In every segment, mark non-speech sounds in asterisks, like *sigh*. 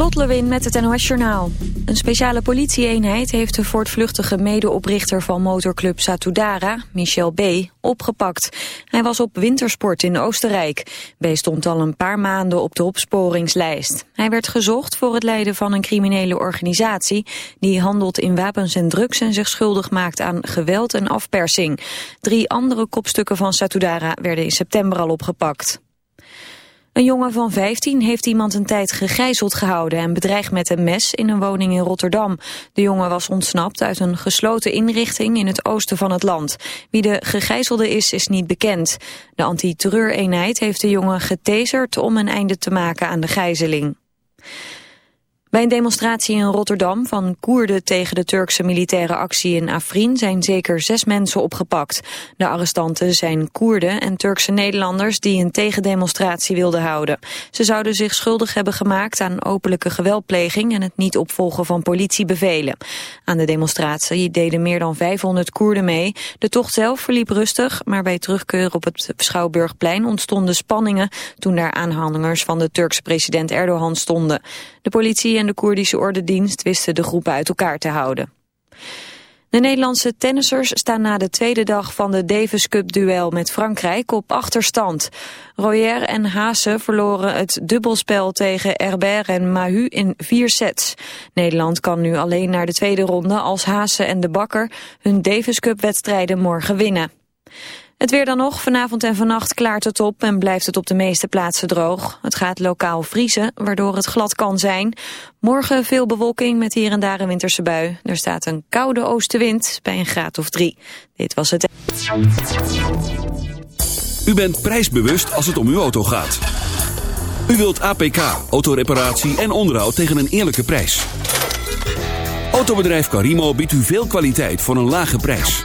Lot Lewin met het NOS Journaal. Een speciale politieeenheid heeft de voortvluchtige medeoprichter van motorclub Satudara, Michel B., opgepakt. Hij was op wintersport in Oostenrijk. B. stond al een paar maanden op de opsporingslijst. Hij werd gezocht voor het leiden van een criminele organisatie... die handelt in wapens en drugs en zich schuldig maakt aan geweld en afpersing. Drie andere kopstukken van Satudara werden in september al opgepakt. Een jongen van 15 heeft iemand een tijd gegijzeld gehouden en bedreigd met een mes in een woning in Rotterdam. De jongen was ontsnapt uit een gesloten inrichting in het oosten van het land. Wie de gegijzelde is, is niet bekend. De antiterreureenheid heeft de jongen getaserd om een einde te maken aan de gijzeling. Bij een demonstratie in Rotterdam van Koerden tegen de Turkse militaire actie in Afrin zijn zeker zes mensen opgepakt. De arrestanten zijn Koerden en Turkse Nederlanders die een tegendemonstratie wilden houden. Ze zouden zich schuldig hebben gemaakt aan openlijke geweldpleging en het niet opvolgen van politiebevelen. Aan de demonstratie deden meer dan 500 Koerden mee. De tocht zelf verliep rustig, maar bij terugkeer op het Schouwburgplein ontstonden spanningen toen daar aanhangers van de Turkse president Erdogan stonden. De politie en de Koerdische ordendienst wisten de groepen uit elkaar te houden. De Nederlandse tennissers staan na de tweede dag van de Davis Cup duel met Frankrijk op achterstand. Royer en Haase verloren het dubbelspel tegen Herbert en Mahu in vier sets. Nederland kan nu alleen naar de tweede ronde als Haase en de Bakker hun Davis Cup wedstrijden morgen winnen. Het weer dan nog. Vanavond en vannacht klaart het op en blijft het op de meeste plaatsen droog. Het gaat lokaal vriezen, waardoor het glad kan zijn. Morgen veel bewolking met hier en daar een winterse bui. Er staat een koude oostenwind bij een graad of drie. Dit was het. U bent prijsbewust als het om uw auto gaat. U wilt APK, autoreparatie en onderhoud tegen een eerlijke prijs. Autobedrijf Carimo biedt u veel kwaliteit voor een lage prijs.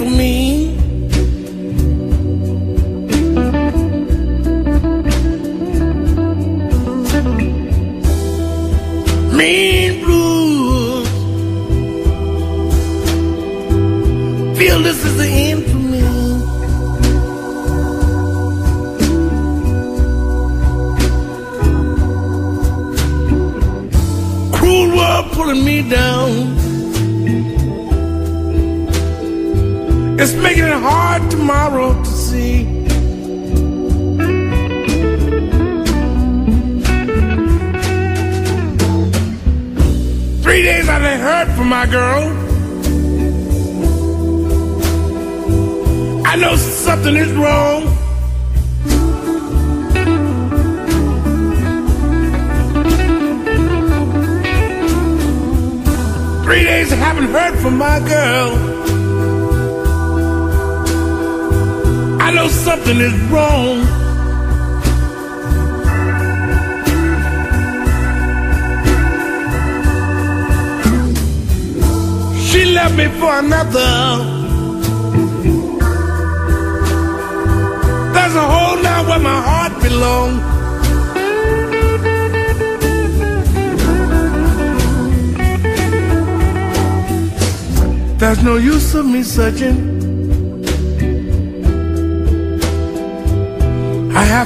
For me.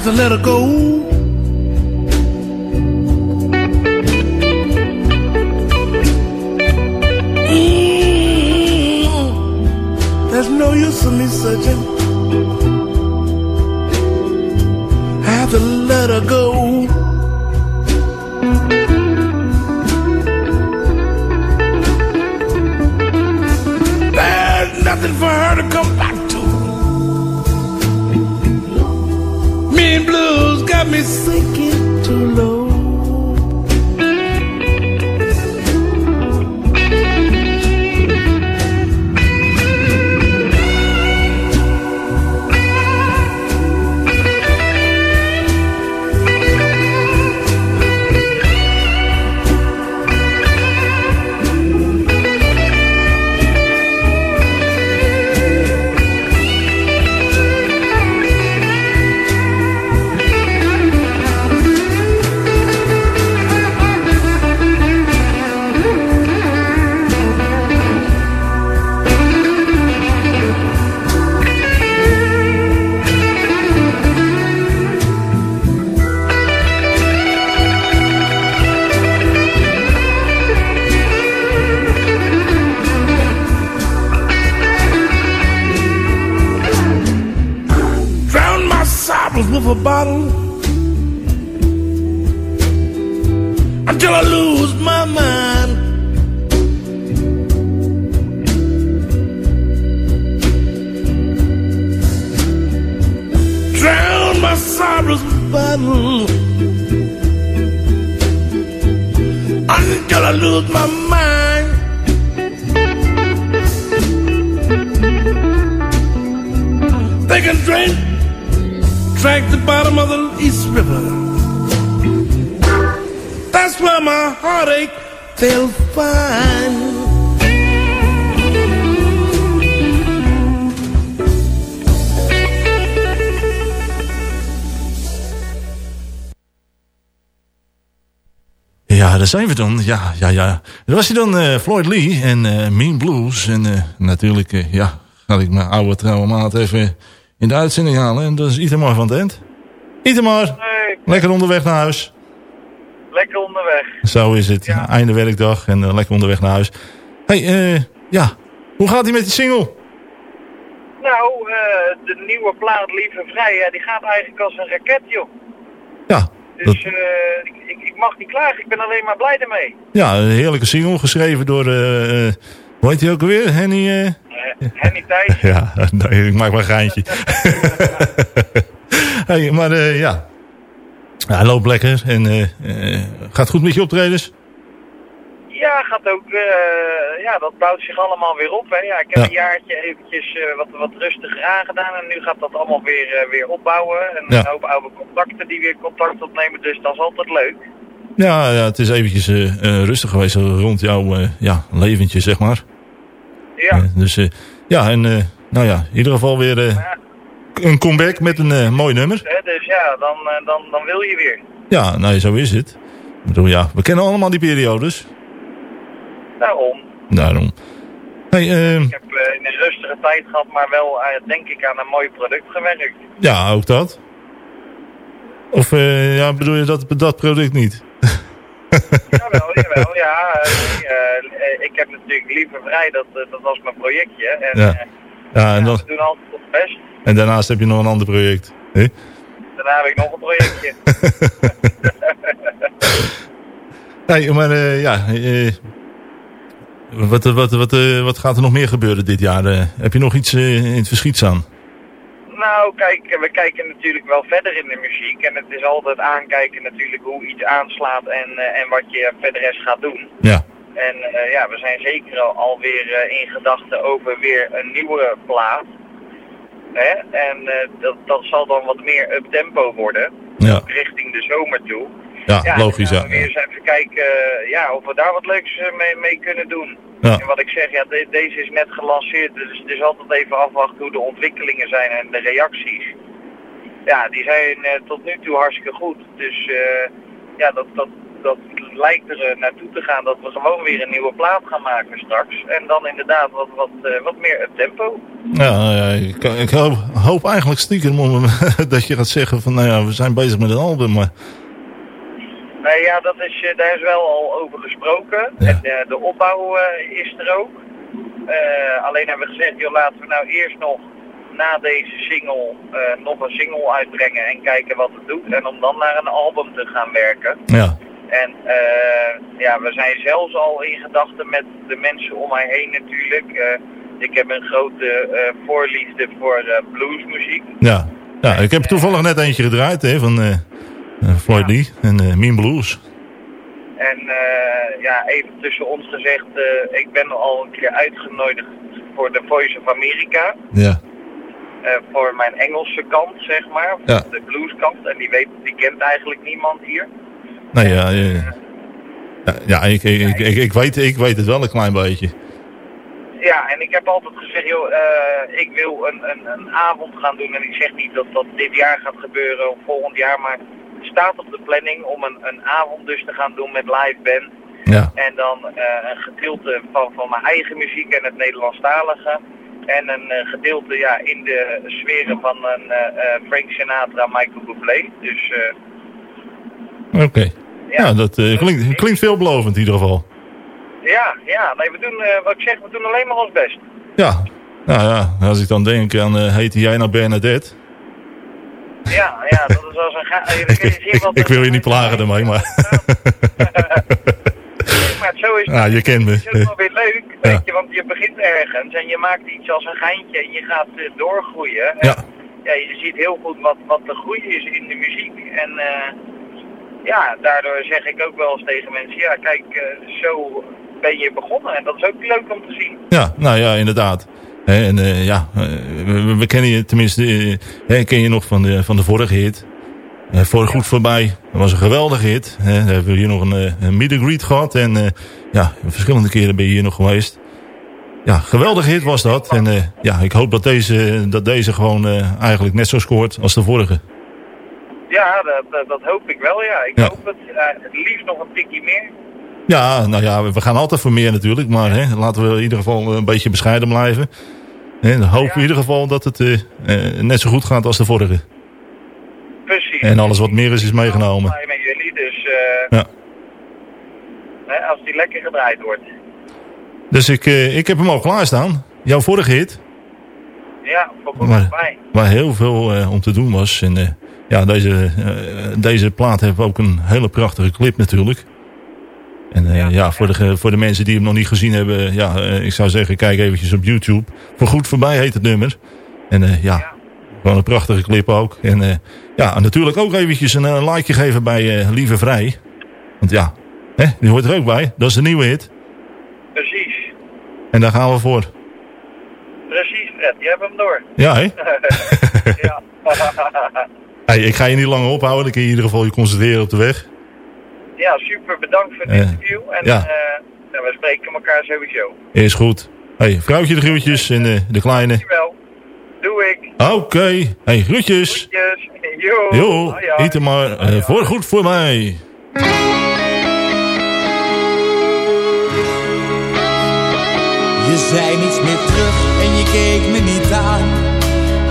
To let her go. Mm, There's no use of me searching. Can drink, drink the bottom of the East River. That's where my heartache they'll find. Ja, daar zijn we dan. Ja, ja, ja. Dat was hij dan, eh, Floyd Lee en eh, Mean Blues. En eh, natuurlijk, ja, ga ik mijn oude trouwe maat even in de uitzending halen. En dat is Itemar van het End. Itemar, Hey, lekker onderweg naar huis. lekker onderweg. Zo is het. Ja. Einde werkdag en eh, lekker onderweg naar huis. hey, eh, ja. Hoe gaat hij met die single? Nou, eh, de nieuwe plaat Lieve Vrij, die gaat eigenlijk als een raket, joh. Ja, Dus dat, ik, ik, mag niet klagen, ik ben alleen maar blij ermee. ja, een heerlijke single geschreven door, hoe heet hij ook alweer? Henny... Eh, Henny Thijs, Ja, *laughs* nee, ik maak maar een geintje. *laughs* hey, maar eh, ja. ja, hij loopt lekker en eh, gaat goed met je optredens. ja, gaat ook, eh, ja, dat bouwt zich allemaal weer op, hè. Ja, ik heb Ja. een jaartje eventjes eh, wat, wat rustiger aangedaan en nu gaat dat allemaal weer, weer opbouwen. En Ja. een hoop oude contacten die weer contact opnemen, dus dat is altijd leuk. Ja, ja het is eventjes rustig geweest rond jouw ja, leventje, zeg maar. Ja, Eh, dus eh, ja, en eh, nou ja, in ieder geval weer een comeback met een mooi nummer. dus ja, dan, dan, dan wil je weer. Ja, nou zo is het. Ik bedoel, ja, we kennen allemaal die periodes. Daarom. Daarom. Hey, eh, Ik heb in een rustige tijd gehad, maar wel denk ik aan een mooi product gewerkt. ja, ook dat. Of ja, bedoel je dat, dat product niet? *laughs* Jawel, jawel, ja. Ik heb natuurlijk liever vrij, dat, eh, dat was mijn projectje. En Ja. eh, Ja, en, ja, dan, we doen altijd ons best. en daarnaast heb je nog een ander project. hè? Daarna heb ik nog een projectje. *laughs* Nee, maar eh, ja, wat, wat, wat, wat gaat er nog meer gebeuren dit jaar? Heb je nog iets in het verschiet staan? nou, kijk, we kijken natuurlijk wel verder in de muziek. En het is altijd aankijken natuurlijk hoe iets aanslaat en, en wat je verder eens gaat doen. Ja, En eh, ja, we zijn zeker al, alweer eh, in gedachten over weer een nieuwe plaat. Hè? En eh, dat, dat zal dan wat meer up-tempo worden. Ja, Richting de zomer toe. ja, logisch. dan Ja. we eens even kijken ja, of we daar wat leuks mee, mee kunnen doen. Ja. En wat ik zeg, ja, de- deze is net gelanceerd. Dus het is altijd even afwachten hoe de ontwikkelingen zijn en de reacties. Ja, die zijn tot nu toe hartstikke goed. Dus ja, dat, dat, dat lijkt er eh, naartoe te gaan dat we gewoon weer een nieuwe plaat gaan maken straks. En dan inderdaad wat, wat, eh, wat meer up tempo. Ja, ja, ik, ik hoop, hoop eigenlijk stiekem om, *laughs* dat je gaat zeggen van, nou ja, we zijn bezig met een album, maar Nee, ja, dat is, eh, daar is wel al over gesproken. Ja. En de opbouw is er ook. Alleen hebben we gezegd, joh, laten we nou eerst nog na deze single nog een single uitbrengen en kijken wat het doet. En om dan naar een album te gaan werken. ja, En eh, ja, we zijn zelfs al in gedachten met de mensen om mij heen natuurlijk. Eh, ik heb een grote eh, voorliefde voor bluesmuziek. ja. Ja, ik heb toevallig net eentje gedraaid hè, van Floyd Lee en Mean Blues. En ja, even tussen ons gezegd, ik ben al een keer uitgenodigd voor de Voice of America. Ja, voor mijn Engelse kant, zeg maar. Ja. De blueskant. En die, weet, die kent eigenlijk niemand hier. Nee, ja, ja, ja, ja ik, ik, ik, weet, ik weet het wel een klein beetje. Ja, en ik heb altijd gezegd, joh, eh, ik wil een, een, een avond gaan doen. En ik zeg niet dat dat dit jaar gaat gebeuren of volgend jaar, maar het staat op de planning om een, een avond dus te gaan doen met live band. Ja, En dan eh, een gedeelte van, van mijn eigen muziek en het Nederlandstalige. En een eh, gedeelte ja, in de sferen van een eh, eh, Frank Sinatra, Michael Bublé. Dus eh, oké. Ja, dat eh, klinkt, klinkt veelbelovend in ieder geval. ja, ja, nee, we doen, eh, wat ik zeg, we doen alleen maar ons best. Ja, nou ja, als ik dan denk aan, eh heette jij nou Bernadette? Ja, ja, dat is als een... ga- *laughs* Ik, wat ik wil je niet plagen ermee, maar... *laughs* Maar zo is het. *laughs* Ja, je kent me. Het is ook wel weer leuk, Ja. weet je, want je begint ergens en je maakt iets als een geintje en je gaat doorgroeien. En, Ja, ja, je ziet heel goed wat, wat de groei is in de muziek. En ja, daardoor zeg ik ook wel eens tegen mensen, ja kijk, eh, zo ben je begonnen. En dat is ook leuk om te zien. ja, nou ja, inderdaad. En eh, ja, eh, we, kennen je tenminste, ken je nog van de, van de vorige hit. Eh, voor goed voorbij, dat was een geweldige hit. Hè. Dan hebben we hier nog een, een meet gehad. En ja, verschillende keren ben je hier nog geweest. Ja, geweldige hit was dat. En ja, ik hoop dat deze, dat deze gewoon eigenlijk net zo scoort als de vorige. Ja, dat, dat, hoop ik wel, ja. Ik Ja. hoop het. eh, het liefst nog een tikje meer. Ja, nou ja, we gaan altijd voor meer natuurlijk. Maar hè, laten we in ieder geval een beetje bescheiden blijven. Dan hopen we in ieder geval dat het eh, eh, net zo goed gaat als de vorige. Precies. En alles wat meer is, is meegenomen. Ik ben blij met jullie, dus eh, Ja. hè, als die lekker gedraaid wordt. Dus ik, eh, ik heb hem al klaarstaan. Jouw vorige hit. Ja, voor voorbij. Waar heel veel eh, om te doen was. En eh, ja, deze, eh, deze plaat heeft ook een hele prachtige clip natuurlijk. En eh, ja, voor, de, voor de mensen die hem nog niet gezien hebben. Ja, eh, ik zou zeggen, kijk eventjes op YouTube. Voor goed voorbij heet het nummer. En ja, Ja. gewoon een prachtige clip ook. En ja, natuurlijk ook eventjes een likeje geven bij Lieve Vrij. Want ja, hè, die hoort er ook bij. Dat is de nieuwe hit. Precies. En daar gaan we voor. Precies, Fred. Je hebt hem door. Ja, hè? *laughs* ja. *laughs* *laughs* Hey, ik ga je niet lang ophouden. Dan kun je in ieder geval je concentreren op de weg. ja, super. Bedankt voor het Eh, interview. En ja. eh, ja, we spreken elkaar sowieso. Is goed. Hey, vrouwtje de groetjes en eh, de kleine. Dankjewel. Doe ik. Oké. Hey, groetjes. Groetjes. *laughs* Jo. Jo, eet er maar voor goed voor mij. Je zei niets meer terug en je keek me niet aan.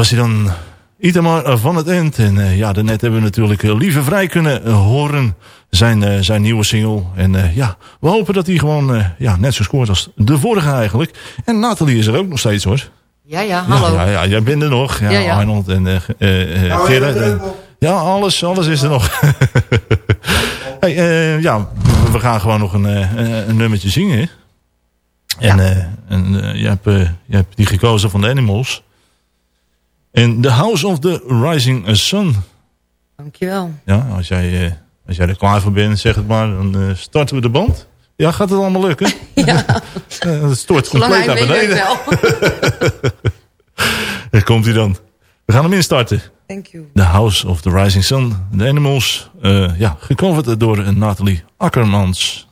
Was hij dan. Itamar van het End. En eh, ja, daarnet hebben we natuurlijk eh, Lieve Vrij kunnen eh, horen. Zijn, zijn nieuwe single. En eh, ja, we hopen dat hij gewoon eh, ja, net zo scoort als de vorige eigenlijk. En Nathalie is er ook nog steeds hoor. Ja, ja, hallo. Ja, ja, ja jij bent er nog. Ja, Ja, ja. Arnold en eh eh, eh, en- ja, alles, alles is er nog. *laughs* hey, eh, ja, we gaan gewoon nog een, eh, een- nummertje zingen. En, eh, en je, hebt, je hebt die gekozen van de Animals. En The House of the Rising Sun. Dankjewel. Ja, als jij, eh, als jij er klaar voor bent, zeg het maar. Dan eh, starten we de band. Ja, gaat het allemaal lukken? *laughs* Ja, Eh, het stort zolang compleet naar beneden. wel. *laughs* Daar komt hij dan. We gaan hem instarten. Thank you. The House of the Rising Sun. The Animals. eh ja, gecoverd door eh, Nathalie Akkermans.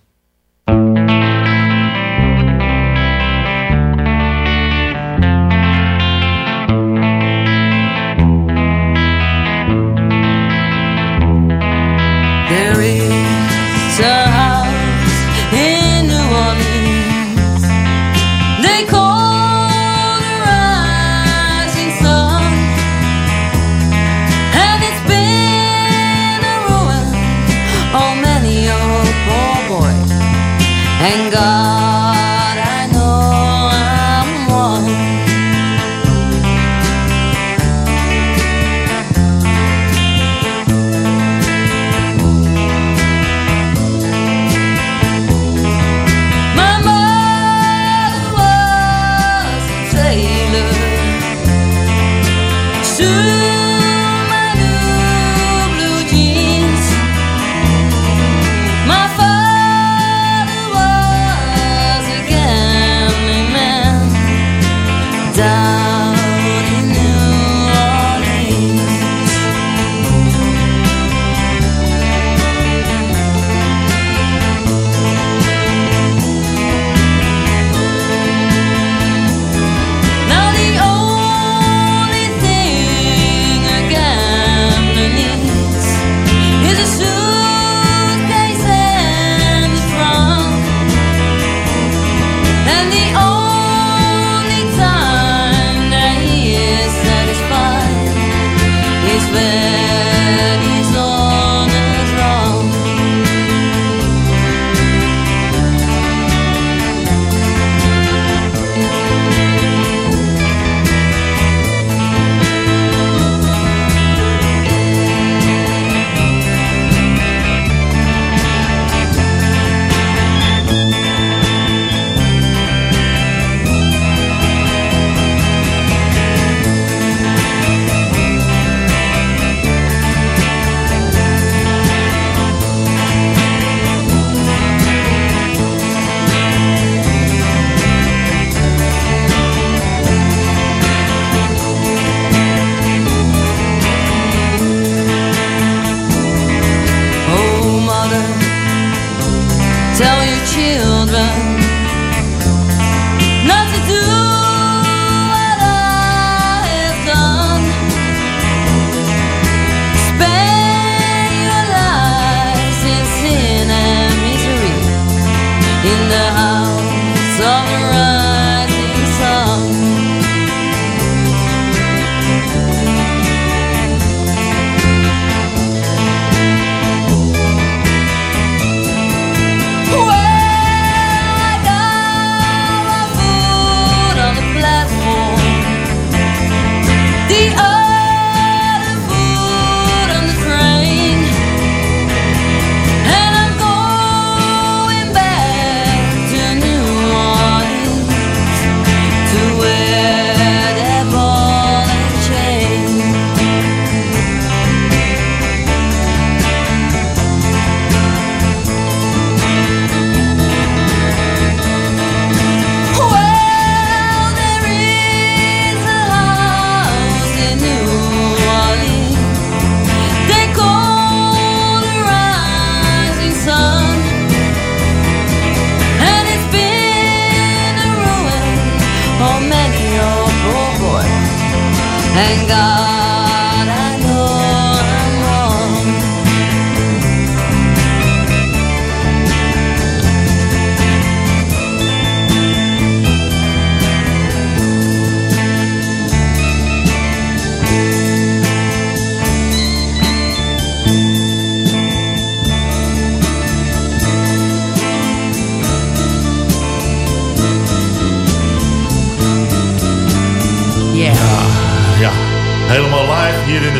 Thank God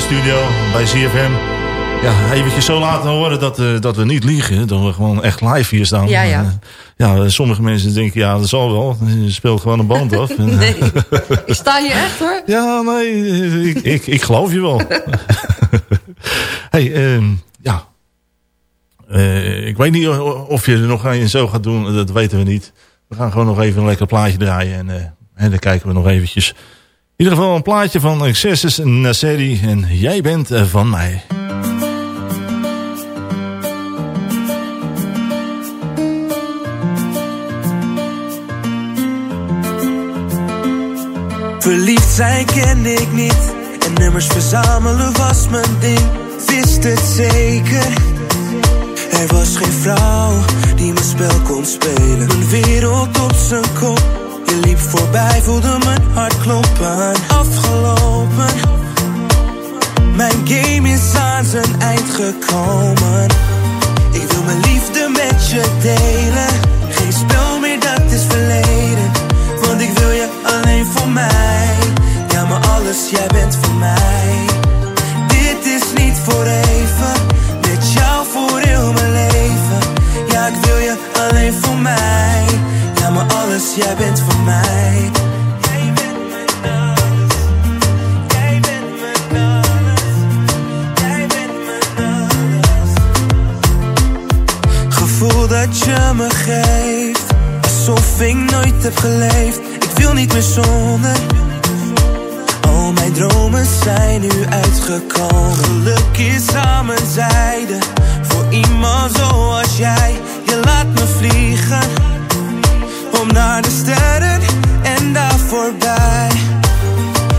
studio bij CFM. Ja, eventjes zo laten horen dat, eh, dat we niet liegen. Dat we gewoon echt live hier staan. Ja, ja. Eh, ja, sommige mensen denken, ja, dat zal wel. Je speelt gewoon een band af. *laughs* En, Nee, ik sta hier echt hoor. *laughs* Ja, nee, ik, ik, ik geloof je wel. *laughs* hey, ehm, ja. Eh, ik weet niet of je er nog aan je zo gaat doen. Dat weten we niet. We gaan gewoon nog even een lekker plaatje draaien. En, eh, en dan kijken we nog eventjes. Ieder geval een plaatje van Excesses Nasseri. En jij bent eh, van mij. Verliefd zijn kende ik niet. En nummers verzamelen was mijn ding. Wist het zeker. Er was geen vrouw die mijn spel kon spelen. Mijn wereld op zijn kop Liep voorbij, voelde mijn hart kloppen. Afgelopen. Mijn game is aan zijn eind gekomen. Ik wil mijn liefde met je delen. Geen spel meer, dat is verleden. Want ik wil je alleen voor mij. Ja, maar alles, jij bent van mij. Dit is niet voor even heb geleefd. Ik wil niet meer zonder Al mijn dromen zijn nu uitgekomen. Geluk is aan mijn zijde. Voor iemand zoals jij. Je laat me vliegen. Om naar de sterren en daar voorbij.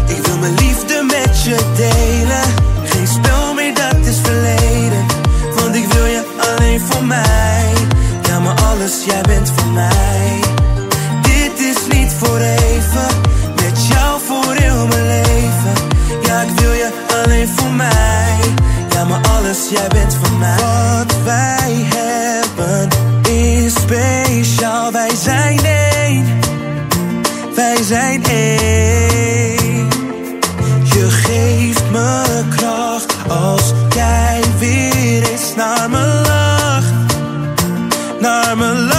Ik wil mijn liefde met je delen. Geen spel meer, dat is verleden. Want ik wil je alleen voor mij. Ja, maar alles, jij bent van mij voor even. Met jou voor heel mijn leven. Ja, ik wil je alleen voor mij. Ja, maar alles, jij bent van mij. Wat wij hebben is speciaal. Wij zijn één. Wij zijn één. Je geeft me kracht als jij weer eens naar me lacht. Naar me lacht.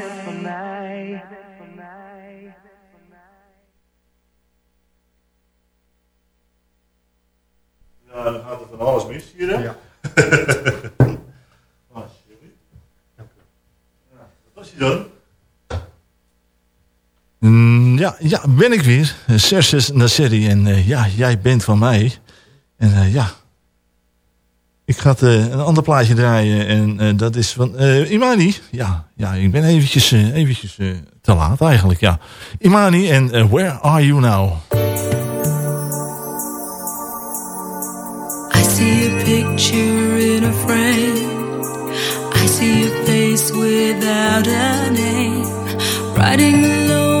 Ben ik weer. Serses Nasseri. En eh, ja, jij bent van mij. En eh, ja. Ik ga eh, een ander plaatje draaien. En dat is van Imani. Ja, ja, ik ben eventjes, eventjes te laat eigenlijk. Ja. Imani en Where Are You Now? I see a picture in a frame. I see a face without a name. Riding alone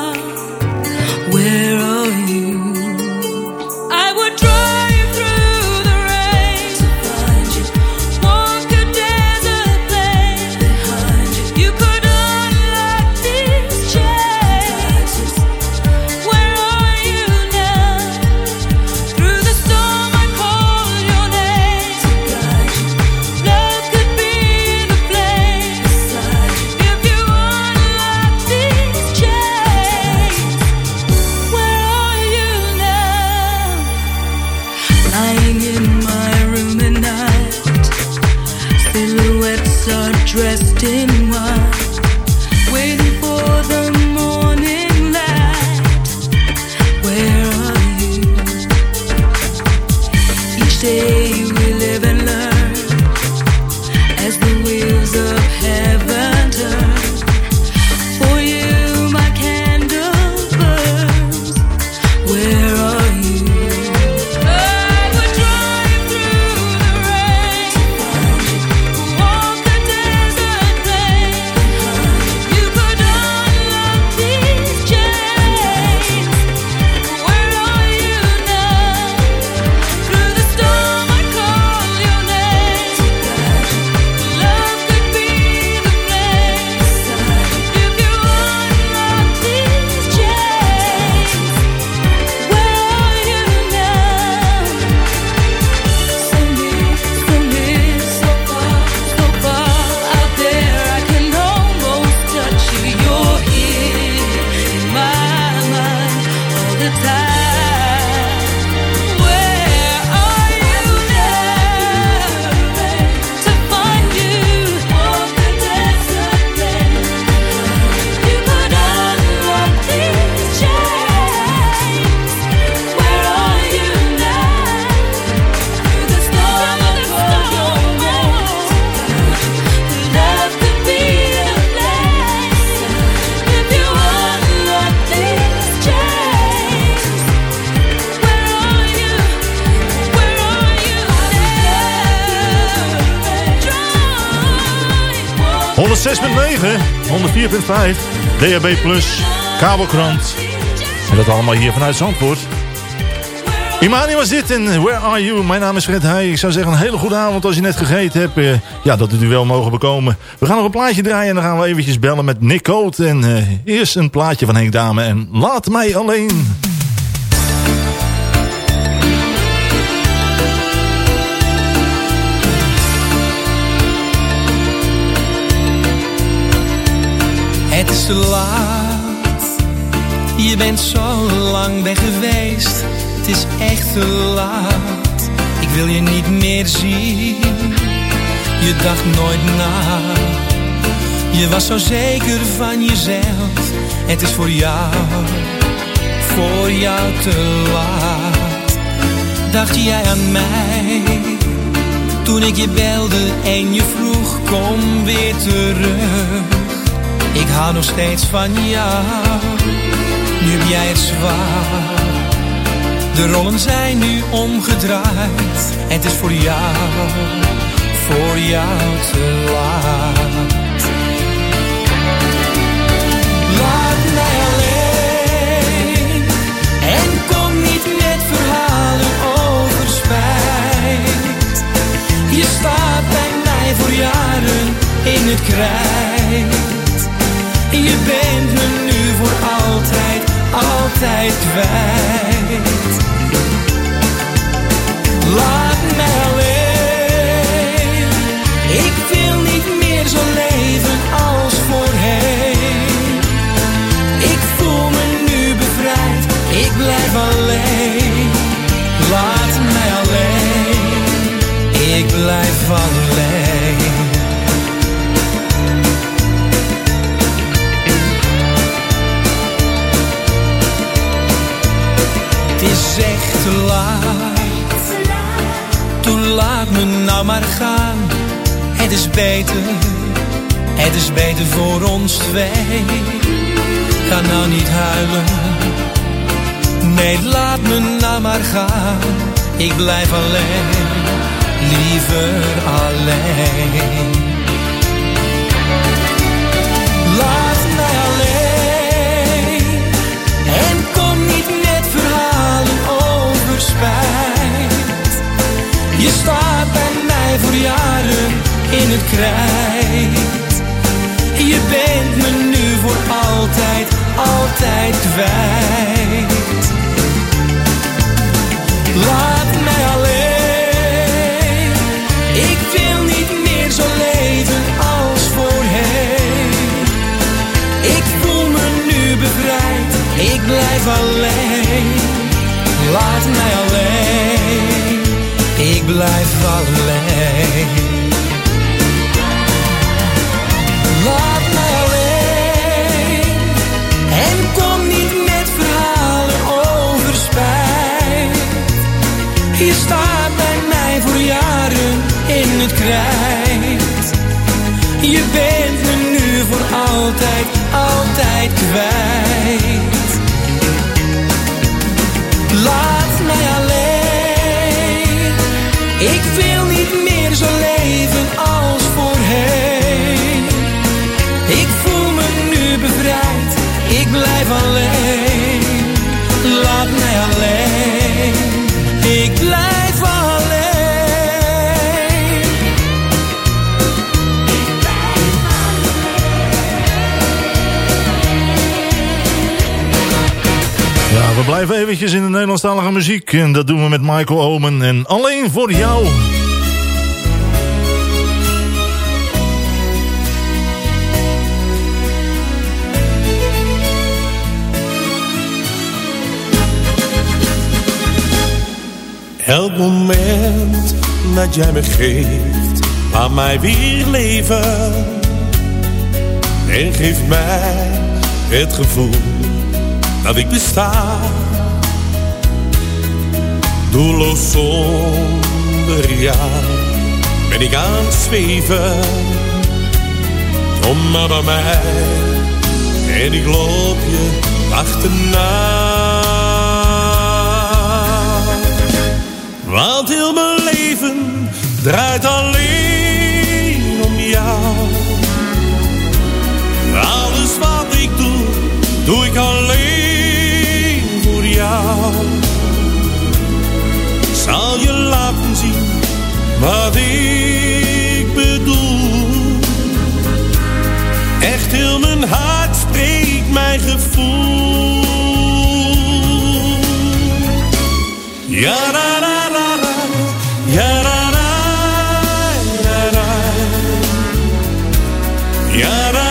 106.9, 104.5, DHB+, kabelkrant. En dat allemaal hier vanuit Zandvoort. Imani was dit en Where Are You? Mijn naam is Fred Heij. Ik zou zeggen een hele goede avond als je net gegeten hebt. Eh, ja, dat het u wel mogen bekomen. We gaan nog een plaatje draaien en dan gaan we eventjes bellen met Nick Coat. En eh, eerst een plaatje van Henk Dame en Laat mij alleen. Het is te laat. Je bent zo lang weg geweest. Het is echt te laat. Ik wil je niet meer zien. Je dacht nooit na. Je was zo zeker van jezelf. Het is voor jou, voor jou te laat. Dacht jij aan mij? Toen ik je belde en je vroeg, kom weer terug. Ik hou nog steeds van jou. Nu heb jij het zwaar. De rollen zijn nu omgedraaid. Het is voor jou, voor jou te laat. Laat mij alleen. En kom niet met verhalen over spijt. Je staat bij mij voor jaren in het krijt. Je bent me nu voor altijd, altijd kwijt. Laat gaan. Het is beter, het is beter voor ons twee. Ga nou niet huilen. Nee, laat me nou maar gaan. ik blijf alleen, liever alleen. Laat mij alleen en kom niet met verhalen over spijt. Je staat voor jaren in het krijt. Je bent me nu voor altijd, altijd kwijt. Laat mij alleen. Ik wil niet meer zo leven als voorheen. Ik voel me nu bevrijd. Ik blijf alleen. Laat mij alleen. Ik blijf alleen. Laat mij alleen. En kom niet met verhalen over spijt. Je staat bij mij voor jaren in het krijt. Je bent me nu voor altijd, altijd kwijt. Laat Ik wil blijven eventjes in de Nederlandstalige muziek. En dat doen we met Michael Omen. En alleen voor jou. Elk moment dat jij me geeft, laat mij weer leven. En geeft mij het gevoel dat ik besta. Doelloos zonder jou ben ik aan het zweven. Kom maar bij mij en ik loop je achterna. Want heel mijn leven draait alleen om jou. Alles wat ik doe, doe ik alleen voor jou. Wat ik bedoel. Echt heel mijn hart spreekt mijn gevoel. Ja, ra, ra, ra. Ja, ra. Ja, ra,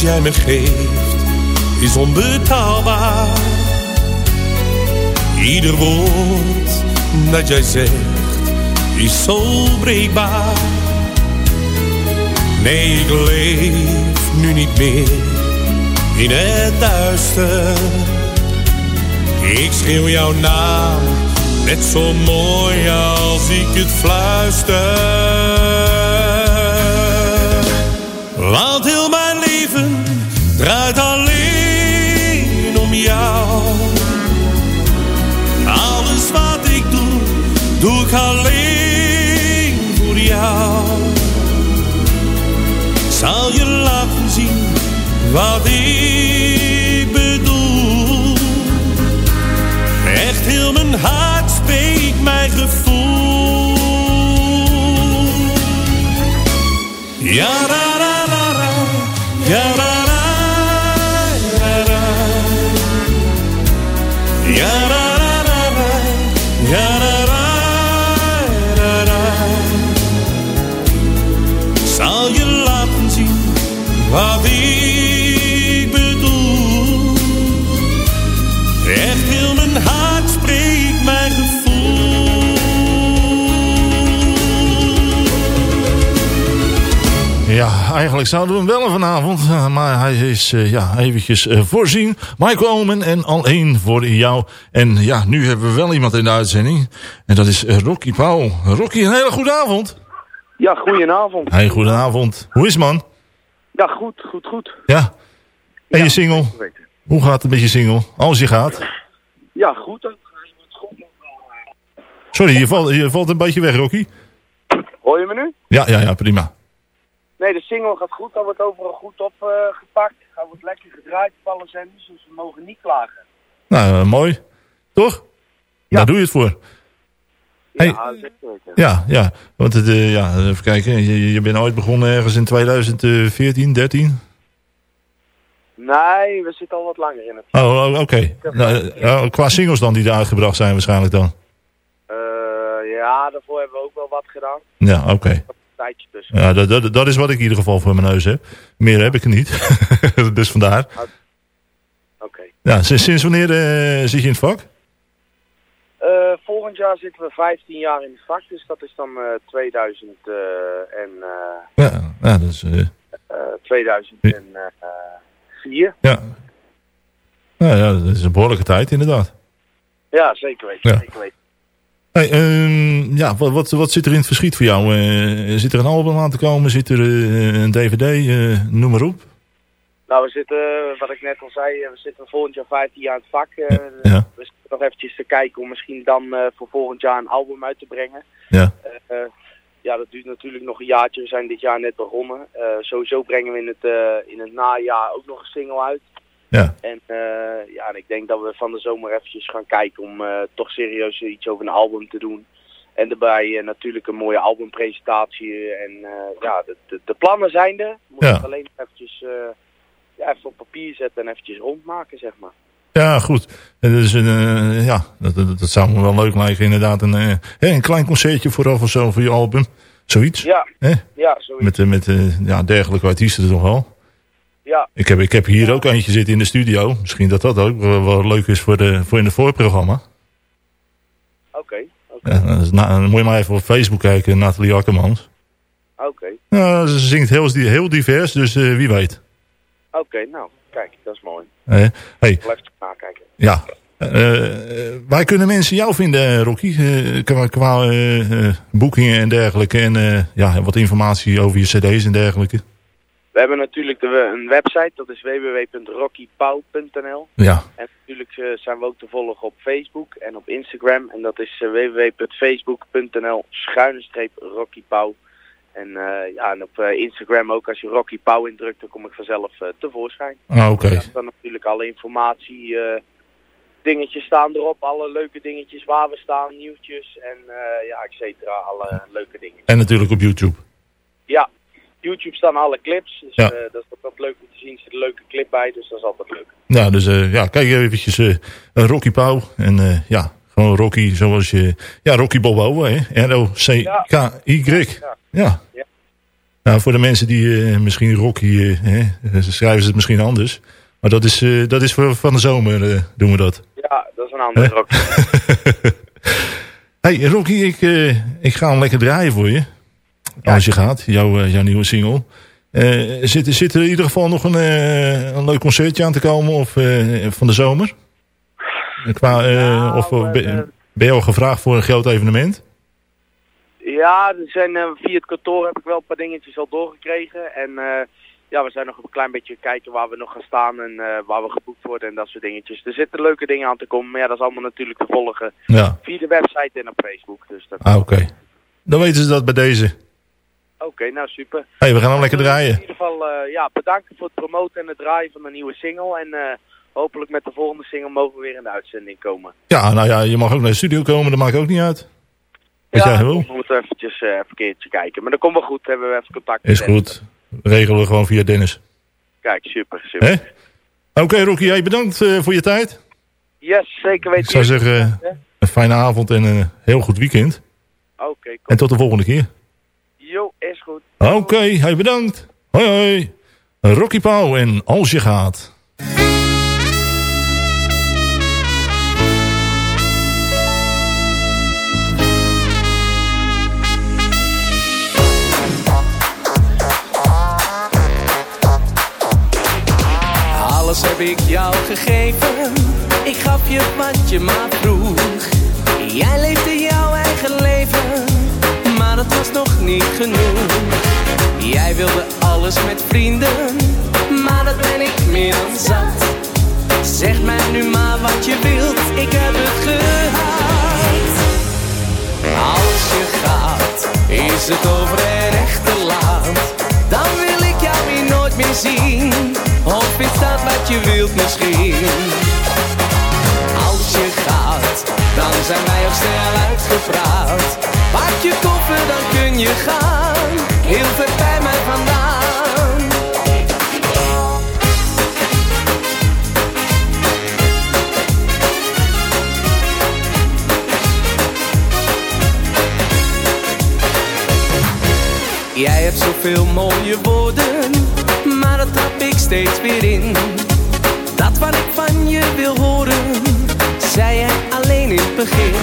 jij me geeft is onbetaalbaar. Ieder woord dat jij zegt is zo breekbaar. Nee, ik leef nu niet meer in het duister. Ik schreeuw jouw naam net zo mooi als ik het fluister. Want heel mijn Alles wat ik doe, doe ik alleen voor jou. Zal je laten zien wat ik bedoel. Echt heel mijn hart spreekt mijn gevoel. Ja, Ja, eigenlijk zouden we hem bellen vanavond. eh, maar hij is eh, ja, eventjes eh, voorzien. Michael Omen en al één voor jou. En ja, nu hebben we wel iemand in de uitzending. En dat is Rocky Pauw. Rocky, een hele goede avond. Ja, goedenavond. Hey, goedenavond. Hoe is man? Ja, goed, goed, goed. Ja. En je single? Hoe gaat het met je single? Als je gaat. Ja, goed. ook. Sorry, je valt, je valt een beetje weg, Rocky. Hoor je me nu? Ja, ja, ja, prima. Nee, de single gaat goed. Hij wordt overal goed opgepakt. Hij wordt lekker gedraaid op alle zenders, dus we mogen niet klagen. Nou, eh, mooi. Toch? Daar doe je het voor. Hey. Ja, zeker. Ja, ja. Want het, eh, ja, even kijken. Je, je bent ooit begonnen ergens in 2014, 13? Nee, we zitten al wat langer in het. Oh, oh, oké. Nou, eh, qua singles dan die er uitgebracht zijn waarschijnlijk dan. Eh, ja, daarvoor hebben we ook wel wat gedaan. Ja, oké. Tijdje tussen. Ja, dat, dat, dat is wat ik in ieder geval voor mijn neus heb. Meer heb ik er niet. *laughs* dus vandaar. Oké. Ja, sinds, wanneer eh, zit je in het vak? Eh, volgend jaar zitten we 15 jaar in het vak, dus dat is dan eh 2000 eh, en Ja, ja dat is... eh, eh, 2004. ja. Ja, ja, dat is een behoorlijke tijd inderdaad. Ja, zeker weten. Ja. Zeker weten. Hey, ehm, ja, wat, wat, wat zit er in het verschiet voor jou? Eh, zit er een album aan te komen? Zit er eh, een dvd? Eh, noem maar op. Nou, we zitten, wat ik net al zei, we zitten volgend jaar 15 jaar in het vak. Ja. We zitten nog eventjes te kijken om misschien dan voor volgend jaar een album uit te brengen. Ja. Ja, dat duurt natuurlijk nog een jaartje. We zijn dit jaar net begonnen. Sowieso brengen we in het, in het najaar ook nog een single uit. Ja. En eh, ja, en ik denk dat we van de zomer eventjes gaan kijken om eh, toch serieus iets over een album te doen. En daarbij eh, natuurlijk een mooie albumpresentatie. En ja, de, de, de plannen zijn er. We moeten Ja. het alleen eventjes ja, even op papier zetten en eventjes rondmaken, zeg maar. Ja, goed. Dus, ja, dat, dat, dat zou me wel leuk lijken inderdaad. Een, een klein concertje vooraf of zo voor je album. Zoiets. Ja, ja, zoiets. Met, met ja, dergelijke artiesten toch wel. Ja, Ik heb, ik heb hier ook eentje zitten in de studio. Misschien dat dat ook wel, wel leuk is voor, de, voor in het voorprogramma. oké. Dan moet je maar even op Facebook kijken, Nathalie Akkermans. Oké, Ja, ze zingt heel, heel divers, dus eh, wie weet. oké, nou, kijk, dat is mooi. Eh, hey, Blijf het nakijken. ja. Eh, eh, waar kunnen mensen jou vinden, Rocky? Qua qua boekingen en dergelijke. En ja, wat informatie over je cd's en dergelijke. We hebben natuurlijk de, een website, dat is www.rockypauw.nl. Ja. En natuurlijk eh, zijn we ook te volgen op Facebook en op Instagram. En dat is eh, www.facebook.nl schuine streep Rocky Pauw. En, eh, ja, en op Instagram ook, als je Rocky Pauw indrukt, dan kom ik vanzelf tevoorschijn. Ah, oké. Daar staan natuurlijk alle informatie, dingetjes staan erop, alle leuke dingetjes waar we staan, nieuwtjes en ja, et cetera, alle leuke dingen. En natuurlijk op YouTube. Ja, YouTube staan alle clips, dus Ja. eh, dat is ook leuk om te zien, er zit een leuke clip bij, dus dat is altijd leuk. Ja, dus eh, ja, kijk eventjes eh, Rocky Pauw. En ja, gewoon Rocky zoals je... Ja, Rocky Balboa, hè. R-O-C-K-Y. Ja. Ja. Nou, voor de mensen die misschien Rocky... hè, schrijven ze het misschien anders. Maar dat is, dat is voor van de zomer doen we dat. Ja, dat is een andere Hè? rock. *laughs* hey, Rocky, ik, ik ga hem lekker draaien voor je. Als je gaat, jouw, eh, jouw nieuwe single. Eh, zit, zit er in ieder geval nog een, eh, een leuk concertje aan te komen of, van de zomer? Qua, eh, of ben, ben je al gevraagd voor een groot evenement? Ja, er zijn, via het kantoor heb ik wel een paar dingetjes al doorgekregen. En ja, we zijn nog een klein beetje kijken waar we nog gaan staan en waar we geboekt worden en dat soort dingetjes. Er zitten leuke dingen aan te komen, maar ja, dat is allemaal natuurlijk te volgen Ja. via de website en op Facebook. Dus dat... Ah, oké. Dan weten ze dat bij deze. Oké, nou super. hey, we gaan hem lekker In draaien. ieder geval, eh, ja, bedankt voor het promoten en het draaien van de nieuwe single. En eh, hopelijk met de volgende single mogen we weer in de uitzending komen. Ja, nou ja, je mag ook naar de studio komen, dat maakt ook niet uit. Wat ja, we moeten eventjes eh, even een keertje kijken. Maar dat komt wel goed, hebben we even contact. Is goed. Regelen we gewoon via Dennis. Kijk, super, super. Oké, Rocky, jij bedankt eh, voor je tijd. Yes, zeker weten. Ik zou zeggen, eh, een fijne avond en een heel goed weekend. Oké, En tot de volgende keer. Oké, okay, hey, bedankt. Hoi hoi. Rocky Pauw en Als je gaat. Alles heb ik jou gegeven, ik gaf je wat je maar vroeg. Jij leefde jouw eigen leven maar het was nog niet genoeg. Jij wilde alles met vrienden, maar dat ben ik meer dan zat. Zeg mij nu maar wat je wilt, ik heb het gehad. Als je gaat, is het over en echt te laat. Dan wil ik jou weer nooit meer zien. Of is dat wat je wilt misschien? Als je gaat, dan zijn wij ook snel uitgepraat. Je gaan. Heel ver bij mij vandaan. Jij hebt zoveel mooie woorden, maar dat trap ik steeds weer in. Dat wat ik van je wil horen, zei jij alleen in het begin.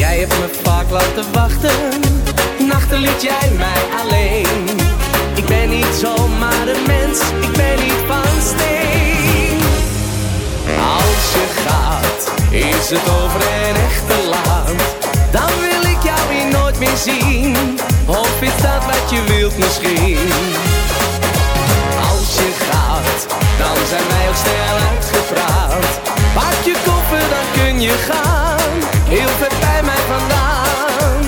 Jij hebt me vaak laten wachten, nachten liet jij mij alleen. Ik ben niet zomaar een mens, ik ben niet van steen. Als je gaat, is het over en echt te laat. Dan wil ik jou weer nooit meer zien. Of is dat wat je wilt misschien? Als je gaat, dan zijn wij ook snel uitgepraat. Pak je koffer, dan kun je gaan. Heel ver bij mij vandaan.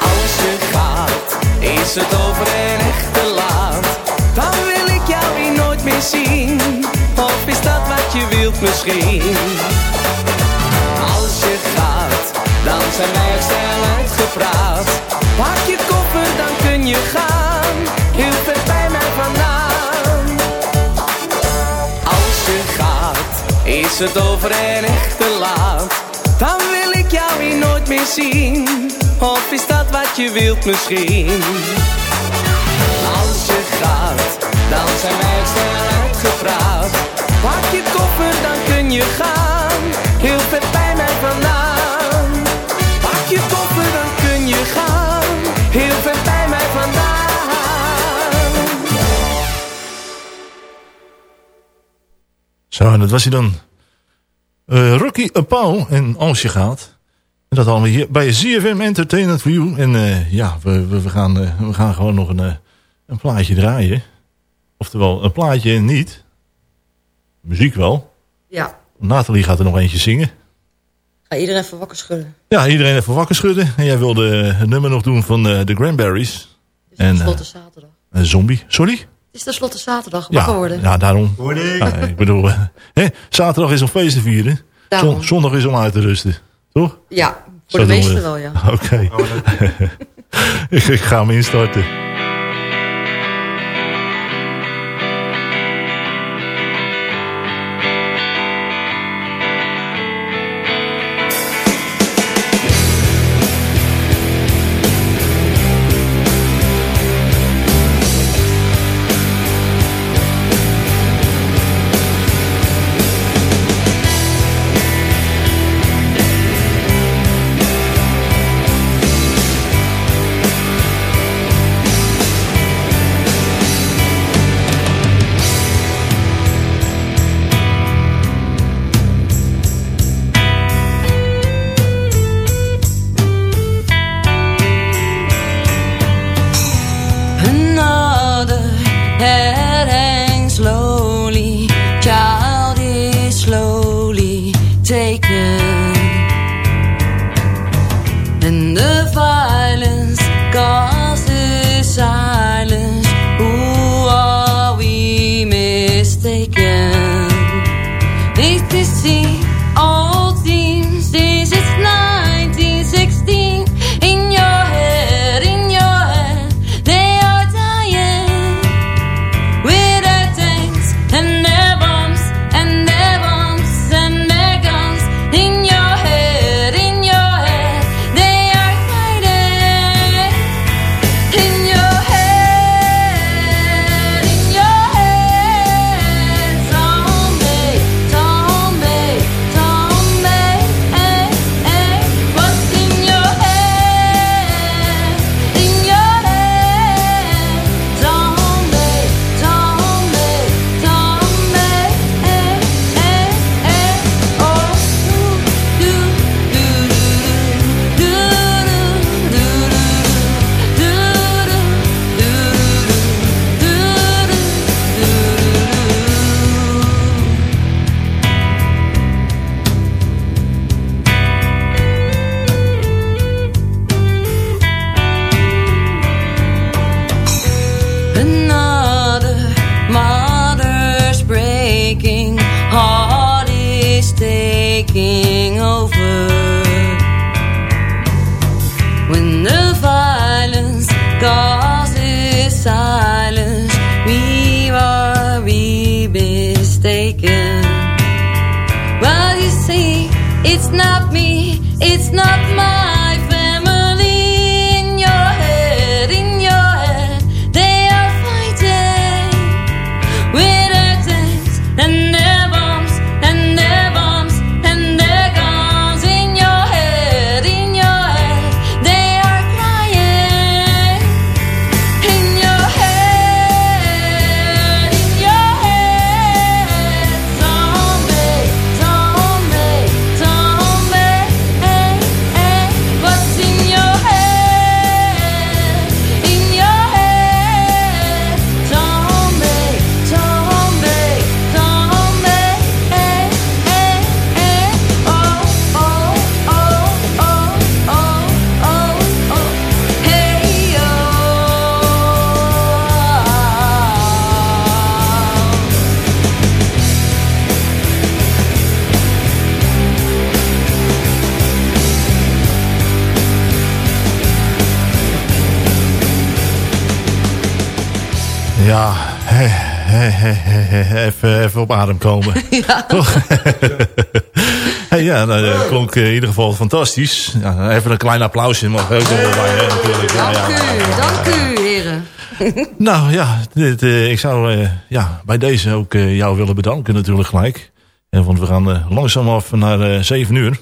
Als je gaat, is het over en echt te laat. Dan wil ik jou weer nooit meer zien. Of is dat wat je wilt misschien? Als je gaat, dan zijn wij ook snel uitgepraat. Pak je koffer, dan kun je gaan. Heel ver bij mij vandaan. Als je gaat, is het over en echt te laat. Dan wil ik jou weer nooit meer zien. Of is dat wat je wilt misschien? Als je gaat, dan zijn wij snel uitgepraat. Pak je koffer, dan kun je gaan. Heel ver bij mij vandaan. Zo, en dat was hij dan. Eh, Rocky Apau en Als je gaat. En dat allemaal hier bij ZFM Entertainment View. En eh, ja, we, we, we gaan, eh, we gaan gewoon nog een, een plaatje draaien. Oftewel, een plaatje niet. Muziek wel. Ja. Nathalie gaat er nog eentje zingen. Ga iedereen even wakker schudden. Ja, iedereen even wakker schudden. En jij wilde het nummer nog doen van de Cranberries. En, Ten eh, slotte zaterdag. een zombie. Sorry? Het is tenslotte zaterdag. Wakker Ja, worden. ja daarom. Ja, ik bedoel, eh, hè, zaterdag is om feest te vieren. Daarom. Zondag is om uit te rusten. Toch? Ja, Zo voor de we meesten wel, ja. Oké. *laughs* ik, ik ga hem instarten. Op adem komen. *laughs* Toch? *laughs* hey, ja, nou, dat klonk in ieder geval fantastisch. Ja, even een klein applausje mag ook wel bij, natuurlijk. Ja, Dank ja. u, dank u, heren. *laughs* Nou ja, dit, eh, ik zou eh, ja, bij deze ook eh, jou willen bedanken natuurlijk gelijk. En want we gaan eh, langzaam af naar eh 7 uur.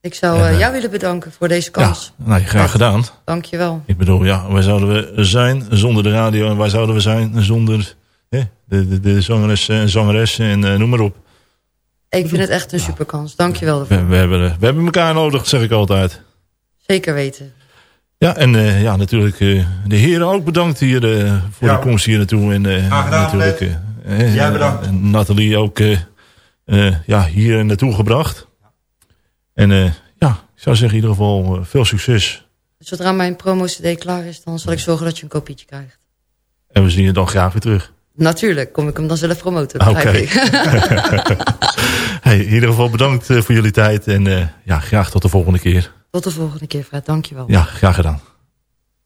Ik zou eh, jou willen bedanken voor deze kans. Nou, graag gedaan. Dank je wel. Ik bedoel, ja, waar zouden we zijn zonder de radio? En waar zouden we zijn zonder de, de, de zangeres en zangeres en eh, noem maar op. Ik vind het echt een superkans. Dank je wel ervoor. We, we, hebben, we hebben elkaar nodig, zeg ik altijd. Zeker weten. Ja, en eh, ja, natuurlijk eh, de heren ook bedankt hier eh, voor Ja. de komst hier naartoe. En eh, Graag gedaan, natuurlijk eh, eh, Jij bedankt. en Nathalie ook eh, eh, ja, hier naartoe gebracht. En eh, ja, ik zou zeggen in ieder geval eh, veel succes. Zodra mijn promo-cd klaar is, dan zal ik zorgen dat je een kopietje krijgt. En we zien je dan graag weer terug. Natuurlijk, kom ik hem dan zelf promoten. Oké. *laughs* hey, in ieder geval bedankt eh, voor jullie tijd. En eh, ja, graag tot de volgende keer. Tot de volgende keer, Fred. Dank je wel. Ja, graag gedaan.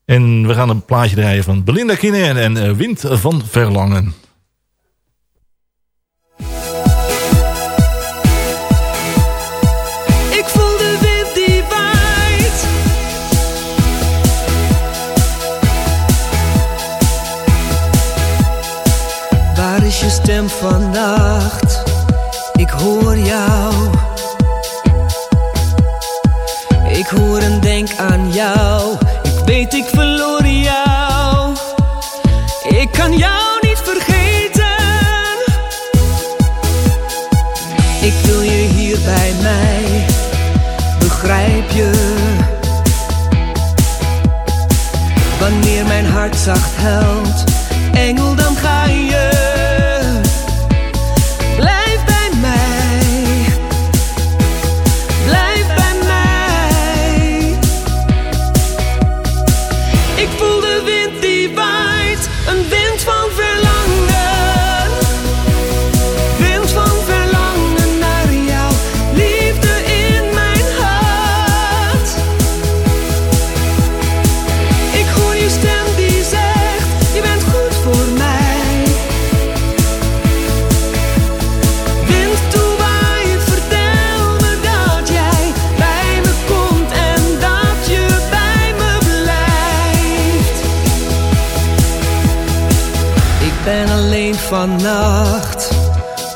En we gaan een plaatje draaien van Belinda Kiner en eh, Wind van Verlangen. Stem vannacht? Ik hoor jou. Ik hoor en denk aan jou. Ik weet ik verloor jou. Ik kan jou niet vergeten. Ik wil je hier bij mij, begrijp je? Wanneer mijn hart zacht huilt, engel dan ga je.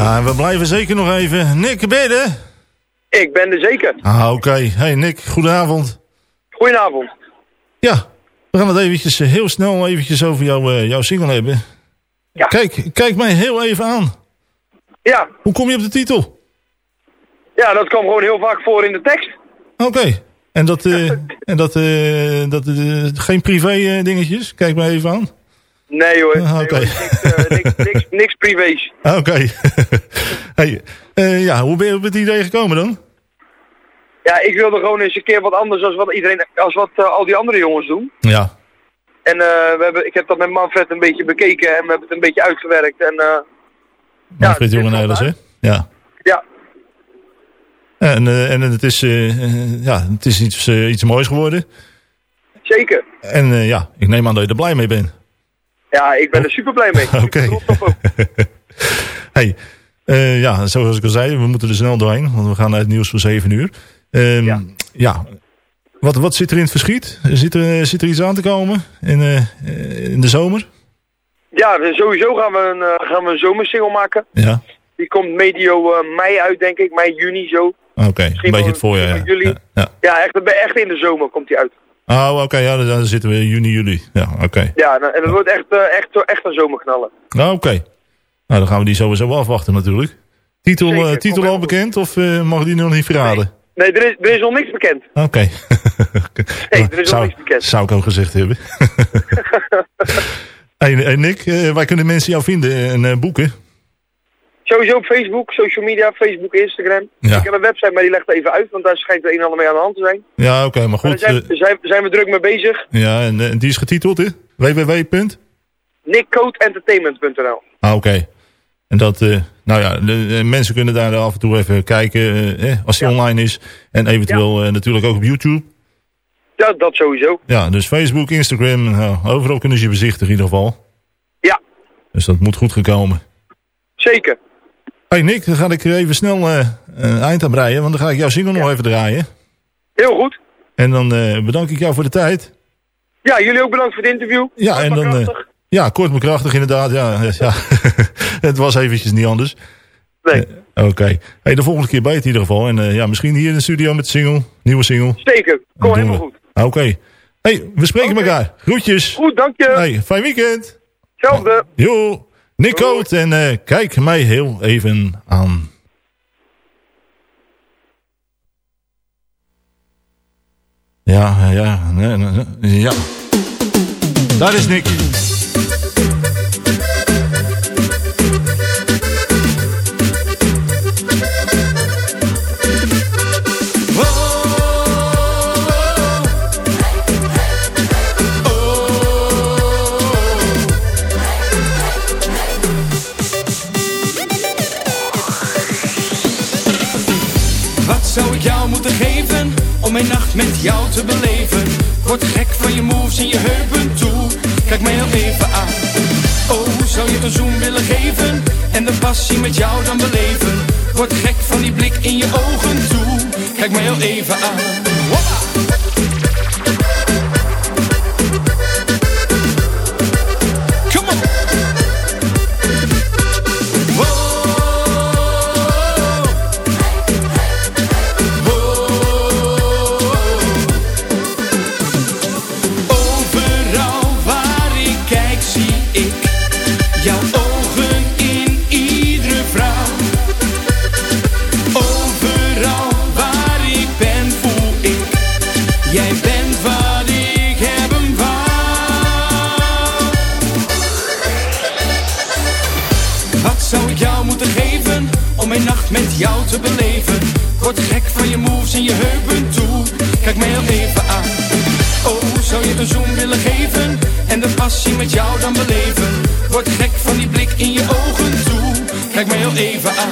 Ja, en we blijven zeker nog even. Nick, ben je er? Ik ben er zeker. Ah, oké. Hey Nick, goedenavond. Goedenavond. Ja, we gaan het eventjes eh, heel snel eventjes over jou, eh, jouw single hebben. Kijk, kijk mij heel even aan. Ja. Hoe kom je op de titel? Ja, dat kwam gewoon heel vaak voor in de tekst. Oké. En dat, eh, *laughs* en dat, dat geen privé dingetjes? Kijk mij even aan. Nee hoor. Ah, Nee, Oké. hoor. Niks, eh, niks, *laughs* niks, niks privés. Ah, Oké. *laughs* hey, eh, ja, hoe ben je op het idee gekomen dan? Ja, ik wilde gewoon eens een keer wat anders als wat iedereen, als wat eh, al die andere jongens doen. Ja. En we hebben, ik heb dat met Manfred een beetje bekeken en we hebben het een beetje uitgewerkt. En Manfred Jonge Nederlands, hè? Ja. ja, En, en het is, ja, het is iets, iets moois geworden. zeker. En ja, ik neem aan dat je er blij mee bent. Ja, ik ben er super blij mee. *laughs* Oké. *laughs* hey, eh, ja, zoals ik al zei, we moeten er snel doorheen, want we gaan naar het nieuws van 7 uur. Ehm, ja. Wat, wat zit er in het verschiet? Zit er, zit er iets aan te komen in, eh, eh, in de zomer? Ja, dus sowieso gaan we een, eh, gaan we een zomersingle maken. Ja. Die komt medio mei uit, denk ik. Mei, juni zo. Oké, een beetje het voorjaar. Ja. Juli. Ja, ja. Ja, echt, echt in de zomer komt die uit. Oh, oké, ja, dan, dan zitten we in juni, juli. Ja, oké. Ja, en het wordt echt, eh, echt, echt een zomerknaller. Nou, oké. Nou, dan gaan we die sowieso wel afwachten natuurlijk. Titel, eh, titel al bekend of eh, mag die nog niet verraden? Nee, er is, er is nog niks bekend. *laughs* Oké. Nee, er is nog zou, niks bekend. zou ik ook gezegd hebben. *laughs* hey, hey, Nick, waar kunnen mensen jou vinden en boeken? Sowieso op Facebook, social media, Facebook, Instagram. Ja. Ik heb een website, maar die legt even uit, want daar schijnt er een en ander mee aan de hand te zijn. Ja, oké, maar Maar goed. daar zijn, eh, zijn, zijn we druk mee bezig. ja, en, eh, die is getiteld, hè? www. nickcodeentertainment.nl Ah, oké. En dat, eh, nou ja, de, de mensen kunnen daar af en toe even kijken eh, als die online is. En eventueel natuurlijk ook op YouTube. Ja, dat sowieso. Ja, dus Facebook, Instagram, nou, overal kunnen ze je bezichtigen in ieder geval. Ja. Dus dat moet goed gekomen. Zeker. Hey Nick, dan ga ik even snel een eind aan breien, want dan ga ik jouw single nog even draaien. Heel goed. En dan eh, bedank ik jou voor de tijd. Ja, jullie ook bedankt voor het interview. Ja, en dan... ja, kort maar krachtig inderdaad. Ja, *laughs* ja. het was eventjes niet anders. Nee. Oké. Hey, de volgende keer bij het in ieder geval. En ja, misschien hier in de studio met de single. Nieuwe single. Zeker. Kom helemaal we. goed. Ah, Oké. Hey, we spreken elkaar. Groetjes. Goed, dank je. Hey, fijn weekend. Hetzelfde. Jo. Nick Coat en eh, kijk mij heel even aan. Ja, ja, ja. Daar is Nick. Geven om mijn nacht met jou te beleven? Word gek van je moves en je heupen toe. Kijk mij heel even aan. Oh, zou je een zoen willen geven en de passie met jou dan beleven? Word gek van die blik in je ogen toe. Kijk mij heel even aan. Mij heel even aan. Oh, zou je een zoen willen geven en de passie met jou dan beleven? Word gek van die blik in je ogen toe. Kijk mij heel even aan.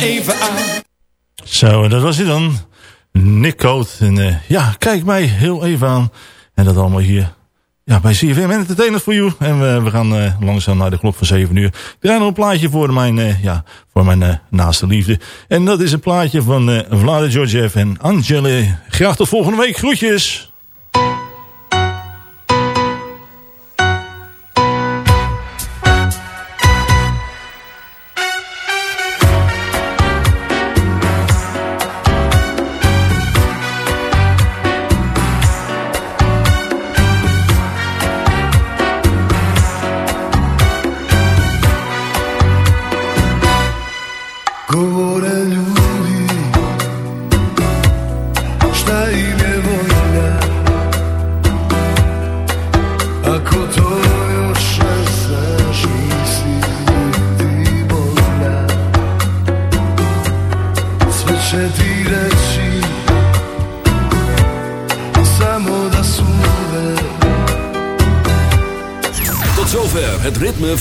Even aan. Zo, en dat was hij dan. Nick Coat. En eh, ja, kijk mij heel even aan. En dat allemaal hier ja, bij CFM Entertainment voor you. En we, we gaan uh, langzaam naar de klok van 7 uur. Ik draai nog een plaatje voor mijn, uh, ja, voor mijn naaste liefde. En dat is een plaatje van uh, Vlade Georgiev en Angele. Graag tot volgende week. Groetjes!